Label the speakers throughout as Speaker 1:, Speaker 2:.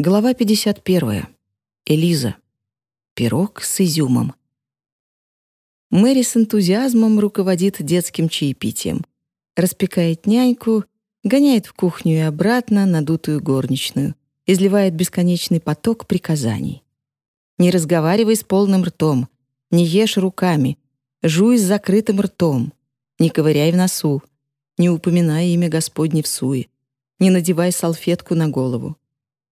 Speaker 1: Глава 51. Элиза. Пирог с изюмом. Мэри с энтузиазмом руководит детским чаепитием. Распекает няньку, гоняет в кухню и обратно надутую горничную, изливает бесконечный поток приказаний. Не разговаривай с полным ртом, не ешь руками, жуй с закрытым ртом, не ковыряй в носу, не упоминай имя Господне в суе, не надевай салфетку на голову,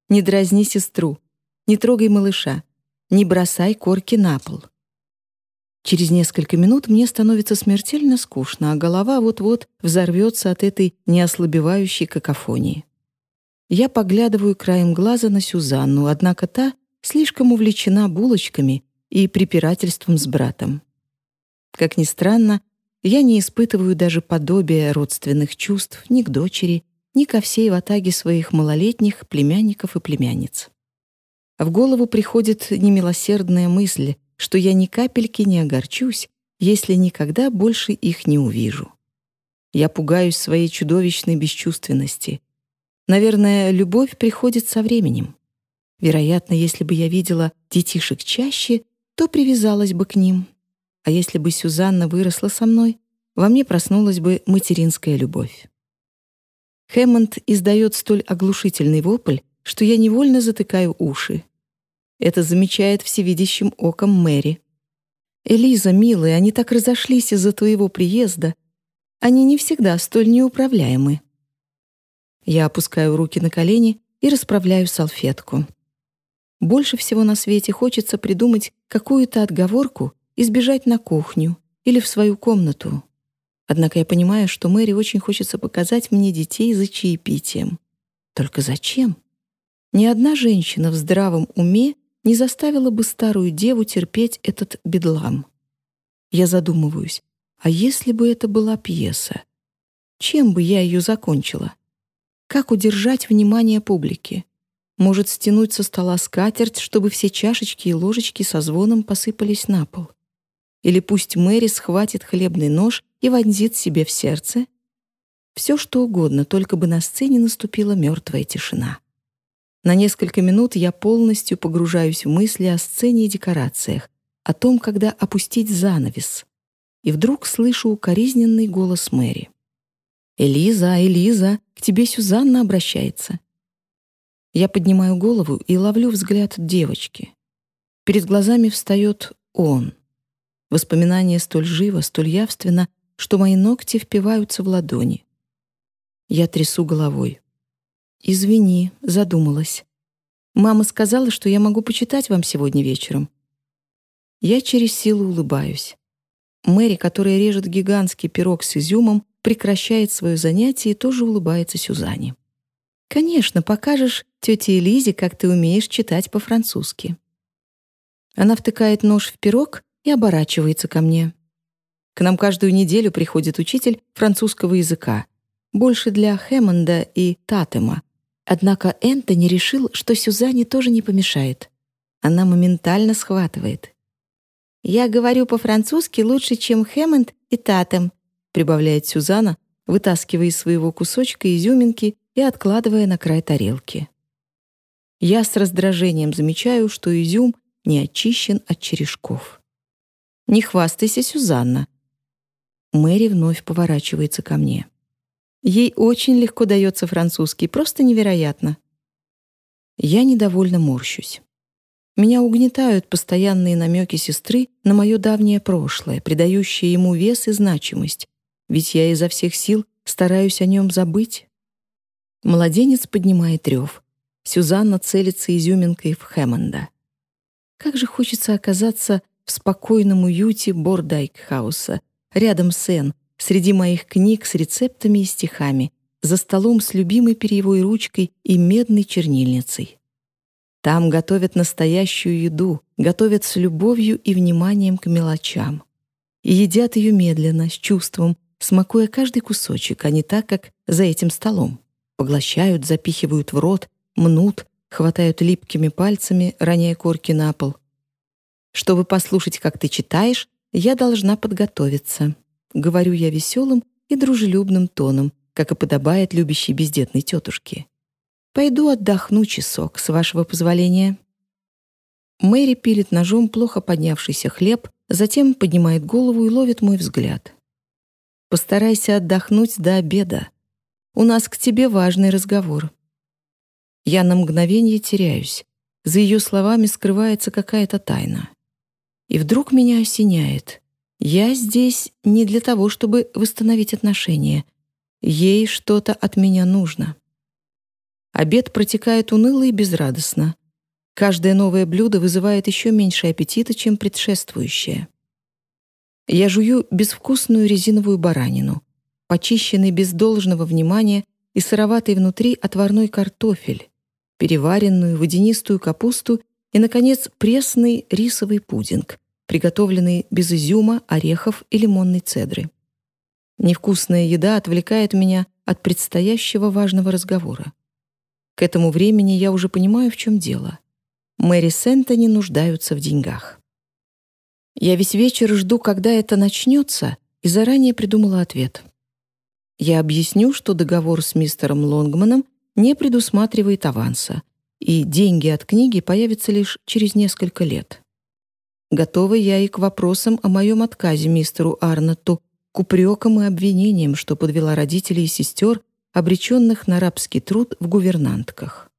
Speaker 1: не дразни сестру, не трогай малыша, не бросай корки на пол. Через несколько минут мне становится смертельно скучно, а голова вот-вот взорвется от этой неослабевающей какофонии. Я поглядываю краем глаза на Сюзанну, однако та слишком увлечена булочками и препирательством с братом. Как ни странно, я не испытываю даже подобия родственных чувств ни к дочери, ни ко всей ватаге своих малолетних племянников и племянниц. В голову приходит немилосердная мысль, что я ни капельки не огорчусь, если никогда больше их не увижу. Я пугаюсь своей чудовищной бесчувственности. Наверное, любовь приходит со временем. Вероятно, если бы я видела детишек чаще, то привязалась бы к ним. А если бы Сюзанна выросла со мной, во мне проснулась бы материнская любовь. Хэммонд издает столь оглушительный вопль, что я невольно затыкаю уши. Это замечает всевидящим оком Мэри. «Элиза, милая, они так разошлись из-за твоего приезда. Они не всегда столь неуправляемы». Я опускаю руки на колени и расправляю салфетку. Больше всего на свете хочется придумать какую-то отговорку и сбежать на кухню или в свою комнату, Однако я понимаю, что Мэри очень хочется показать мне детей за чаепитием. Только зачем? Ни одна женщина в здравом уме не заставила бы старую деву терпеть этот бедлам. Я задумываюсь, а если бы это была пьеса? Чем бы я ее закончила? Как удержать внимание публики? Может, стянуть со стола скатерть, чтобы все чашечки и ложечки со звоном посыпались на пол? Или пусть Мэри схватит хлебный нож и вонзит себе в сердце. Все что угодно, только бы на сцене наступила мертвая тишина. На несколько минут я полностью погружаюсь в мысли о сцене и декорациях, о том, когда опустить занавес. И вдруг слышу укоризненный голос Мэри. «Элиза, Элиза, к тебе Сюзанна обращается». Я поднимаю голову и ловлю взгляд девочки. Перед глазами встает он. Воспоминание столь живо, столь явственно, что мои ногти впиваются в ладони. Я трясу головой. «Извини, задумалась. Мама сказала, что я могу почитать вам сегодня вечером». Я через силу улыбаюсь. Мэри, которая режет гигантский пирог с изюмом, прекращает свое занятие и тоже улыбается Сюзанне. «Конечно, покажешь тете Элизе, как ты умеешь читать по-французски». Она втыкает нож в пирог и оборачивается ко мне. К нам каждую неделю приходит учитель французского языка, больше для Хэммонда и Татема. Однако Энтони решил, что Сюзанне тоже не помешает. Она моментально схватывает. «Я говорю по-французски лучше, чем Хэммонд и Татем», прибавляет Сюзанна, вытаскивая из своего кусочка изюминки и откладывая на край тарелки. Я с раздражением замечаю, что изюм не очищен от черешков. «Не хвастайся, Сюзанна», Мэри вновь поворачивается ко мне. Ей очень легко дается французский, просто невероятно. Я недовольно морщусь. Меня угнетают постоянные намеки сестры на мое давнее прошлое, придающее ему вес и значимость, ведь я изо всех сил стараюсь о нем забыть. Младенец поднимает рев. Сюзанна целится изюминкой в Хэммонда. Как же хочется оказаться в спокойном уюте Бордайк-хауса, рядом с Энн, среди моих книг с рецептами и стихами, за столом с любимой перьевой ручкой и медной чернильницей. Там готовят настоящую еду, готовят с любовью и вниманием к мелочам. И едят ее медленно, с чувством, смакуя каждый кусочек, а не так, как за этим столом. Поглощают, запихивают в рот, мнут, хватают липкими пальцами, роняя корки на пол. Чтобы послушать, как ты читаешь, я должна подготовиться. Говорю я веселым и дружелюбным тоном, как и подобает любящей бездетной тетушке. Пойду отдохну часок, с вашего позволения». Мэри пилит ножом плохо поднявшийся хлеб, затем поднимает голову и ловит мой взгляд. «Постарайся отдохнуть до обеда. У нас к тебе важный разговор». Я на мгновение теряюсь. За ее словами скрывается какая-то тайна. И вдруг меня осеняет. Я здесь не для того, чтобы восстановить отношения. Ей что-то от меня нужно. Обед протекает уныло и безрадостно. Каждое новое блюдо вызывает еще меньше аппетита, чем предшествующее. Я жую безвкусную резиновую баранину, почищенный без должного внимания и сыроватый внутри отварной картофель, переваренную водянистую капусту и, наконец, пресный рисовый пудинг, приготовленный без изюма, орехов и лимонной цедры. Невкусная еда отвлекает меня от предстоящего важного разговора. К этому времени я уже понимаю, в чем дело. Мэри с Энтони нуждаются в деньгах. Я весь вечер жду, когда это начнется, и заранее придумала ответ. Я объясню, что договор с мистером Лонгманом не предусматривает аванса, и деньги от книги появятся лишь через несколько лет. Готова я и к вопросам о моем отказе мистеру Арнетту, к упрекам и обвинениям, что подвела родителей и сестер, обреченных на рабский труд в гувернантках.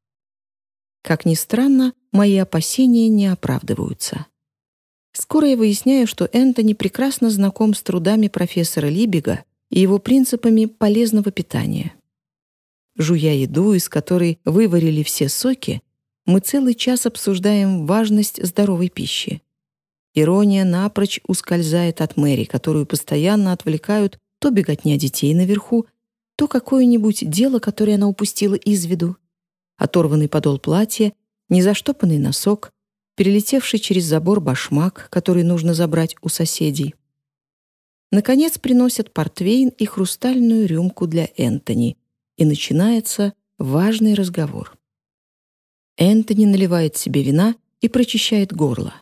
Speaker 1: Как ни странно, мои опасения не оправдываются. Скоро я выясняю, что Энтони прекрасно знаком с трудами профессора Либига и его принципами полезного питания. Жуя еду, из которой выварили все соки, мы целый час обсуждаем важность здоровой пищи. Ирония напрочь ускользает от Мэри, которую постоянно отвлекают то беготня детей наверху, то какое-нибудь дело, которое она упустила из виду оторванный подол платья, незаштопанный носок, перелетевший через забор башмак, который нужно забрать у соседей. Наконец приносят портвейн и хрустальную рюмку для Энтони, и начинается важный разговор. Энтони наливает себе вина и прочищает горло.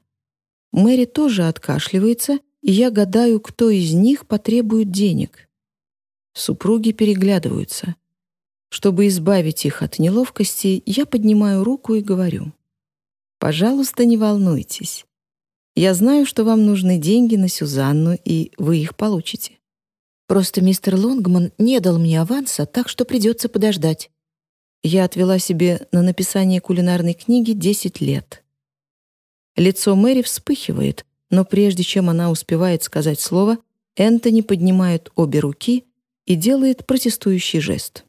Speaker 1: Мэри тоже откашливается, и я гадаю, кто из них потребует денег. Супруги переглядываются. Чтобы избавить их от неловкости, я поднимаю руку и говорю. «Пожалуйста, не волнуйтесь. Я знаю, что вам нужны деньги на Сюзанну, и вы их получите. Просто мистер Лонгман не дал мне аванса, так что придется подождать. Я отвела себе на написание кулинарной книги 10 лет. Лицо Мэри вспыхивает, но прежде чем она успевает сказать слово, Энтони поднимает обе руки и делает протестующий жест.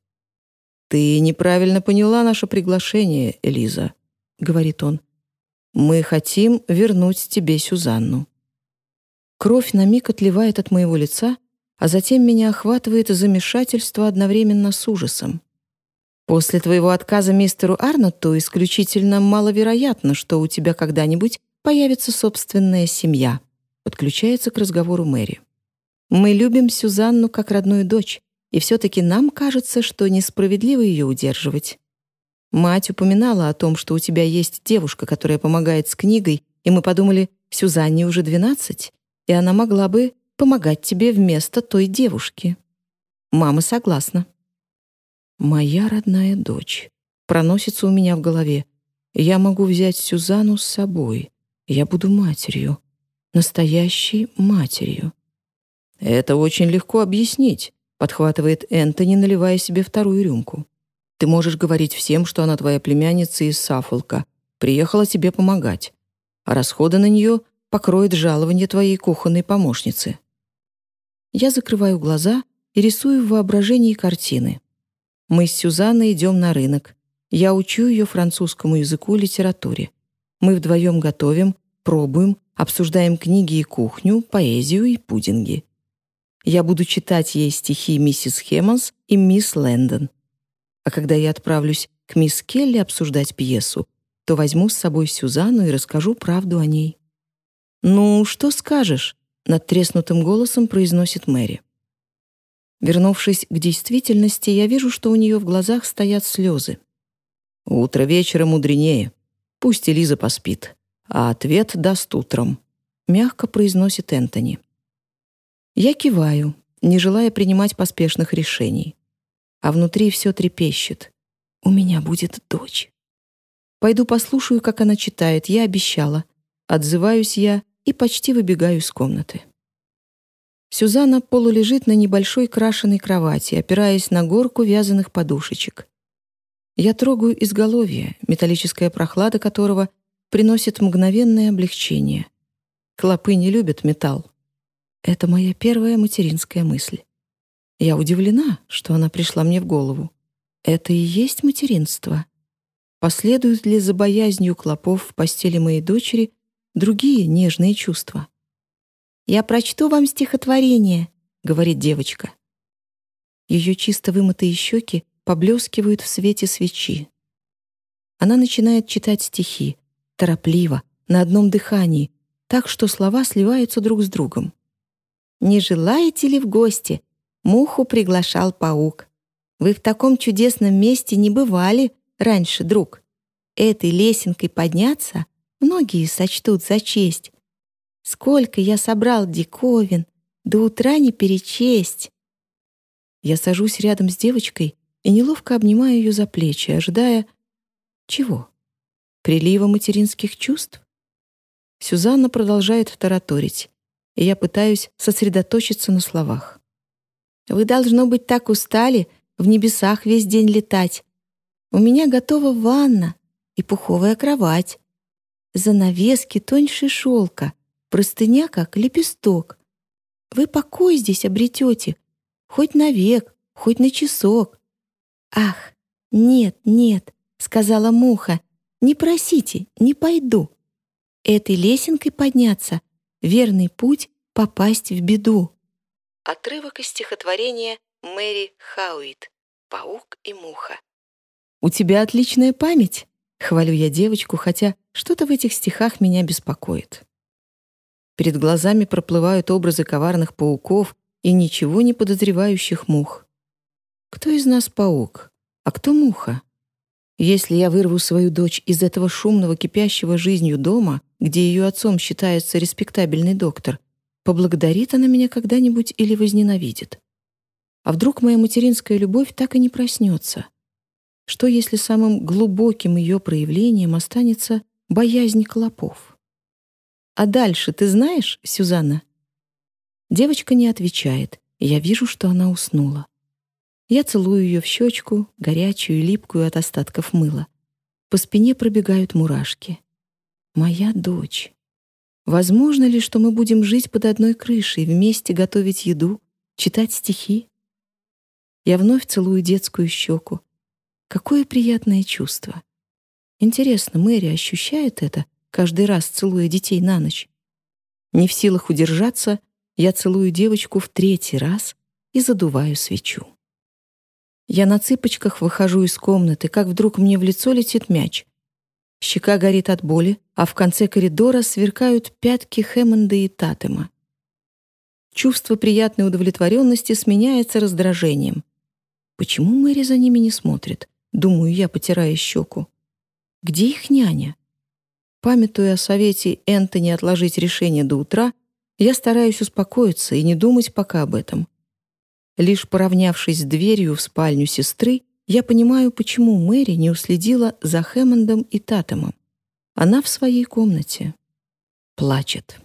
Speaker 1: «Ты неправильно поняла наше приглашение, Элиза», — говорит он. «Мы хотим вернуть тебе Сюзанну». Кровь на миг отливает от моего лица, а затем меня охватывает замешательство одновременно с ужасом. После твоего отказа мистеру Арнотту исключительно маловероятно, что у тебя когда-нибудь появится собственная семья, подключается к разговору Мэри. Мы любим Сюзанну как родную дочь, и все-таки нам кажется, что несправедливо ее удерживать. Мать упоминала о том, что у тебя есть девушка, которая помогает с книгой, и мы подумали, Сюзанне уже 12, и она могла бы помогать тебе вместо той девушки. Мама согласна. «Моя родная дочь» проносится у меня в голове. Я могу взять Сюзанну с собой. Я буду матерью. Настоящей матерью. Это очень легко объяснить. — подхватывает Энтони, наливая себе вторую рюмку. «Ты можешь говорить всем, что она твоя племянница из Саффолка, приехала тебе помогать, а расходы на нее покроет жалование твоей кухонной помощницы». Я закрываю глаза и рисую в воображении картины. Мы с Сюзанной идем на рынок. Я учу ее французскому языку и литературе. Мы вдвоем готовим, пробуем, обсуждаем книги и кухню, поэзию и пудинги. Я буду читать ей стихи миссис Хеммонс и мисс Лэндон. А когда я отправлюсь к мисс Келли обсуждать пьесу, то возьму с собой Сюзанну и расскажу правду о ней. «Ну, что скажешь?» — над треснутым голосом произносит Мэри. Вернувшись к действительности, я вижу, что у нее в глазах стоят слезы. «Утро вечера мудренее. Пусть Элиза поспит, а ответ даст утром», — мягко произносит Энтони. Я киваю, не желая принимать поспешных решений. А внутри все трепещет. У меня будет дочь. Пойду послушаю, как она читает, я обещала. Отзываюсь я и почти выбегаю из комнаты. Сюзанна полулежит на небольшой крашеной кровати, опираясь на горку вязаных подушечек. Я трогаю изголовье, металлическая прохлада которого приносит мгновенное облегчение. Клопы не любят металл. Это моя первая материнская мысль. Я удивлена, что она пришла мне в голову. Это и есть материнство. Последуют ли за боязнью клопов в постели моей дочери другие нежные чувства? «Я прочту вам стихотворение», — говорит девочка. Ее чисто вымытые щеки поблескивают в свете свечи. Она начинает читать стихи, торопливо, на одном дыхании, так что слова сливаются друг с другом. «Не желаете ли в гости?» Муху приглашал паук. «Вы в таком чудесном месте не бывали раньше, друг. Этой лесенкой подняться многие сочтут за честь. Сколько я собрал диковин, до утра не перечесть. Я сажусь рядом с девочкой и неловко обнимаю ее за плечи, ожидая... Чего? Прилива материнских чувств? Сюзанна продолжает тараторить, и я пытаюсь сосредоточиться на словах. «Вы, должно быть, так устали в небесах весь день летать. У меня готова ванна и пуховая кровать. Занавески тоньше шелка, простыня как лепесток. Вы покой здесь обретете, хоть на век, хоть на часок. Ах, нет, нет, сказала муха, не просите, не пойду. Этой лесенкой подняться — верный путь попасть в беду. Отрывок из стихотворения Мэри Хауит «Паук и муха». «У тебя отличная память», — хвалю я девочку, хотя что-то в этих стихах меня беспокоит. Перед глазами проплывают образы коварных пауков и ничего не подозревающих мух. Кто из нас паук, а кто муха? Если я вырву свою дочь из этого шумного, кипящего жизнью дома, где ее отцом считается респектабельный доктор, поблагодарит она меня когда-нибудь или возненавидит? А вдруг моя материнская любовь так и не проснется? Что, если самым глубоким ее проявлением останется боязнь клопов? «А дальше ты знаешь, Сюзанна?» Девочка не отвечает, я вижу, что она уснула. Я целую ее в щечку, горячую и липкую от остатков мыла. По спине пробегают мурашки. «Моя дочь». Возможно ли, что мы будем жить под одной крышей, вместе готовить еду, читать стихи? Я вновь целую детскую щеку. Какое приятное чувство. Интересно, Мэри ощущает это каждый раз целуя детей на ночь. Не в силах удержаться, я целую девочку в третий раз и задуваю свечу. Я на цыпочках выхожу из комнаты, как вдруг мне в лицо летит мяч. Щека горит от боли, а в конце коридора сверкают пятки Хэммонда и Татема. Чувство приятной удовлетворенности сменяется раздражением. Почему Мэри за ними не смотрит? Думаю я, потирая щеку. Где их няня? Памятуя о совете Энтони отложить решение до утра, я стараюсь успокоиться и не думать пока об этом. Лишь поравнявшись с дверью в спальню сестры, я понимаю, почему Мэри не уследила за Хэммондом и Татемом. Она в своей комнате. Плачет.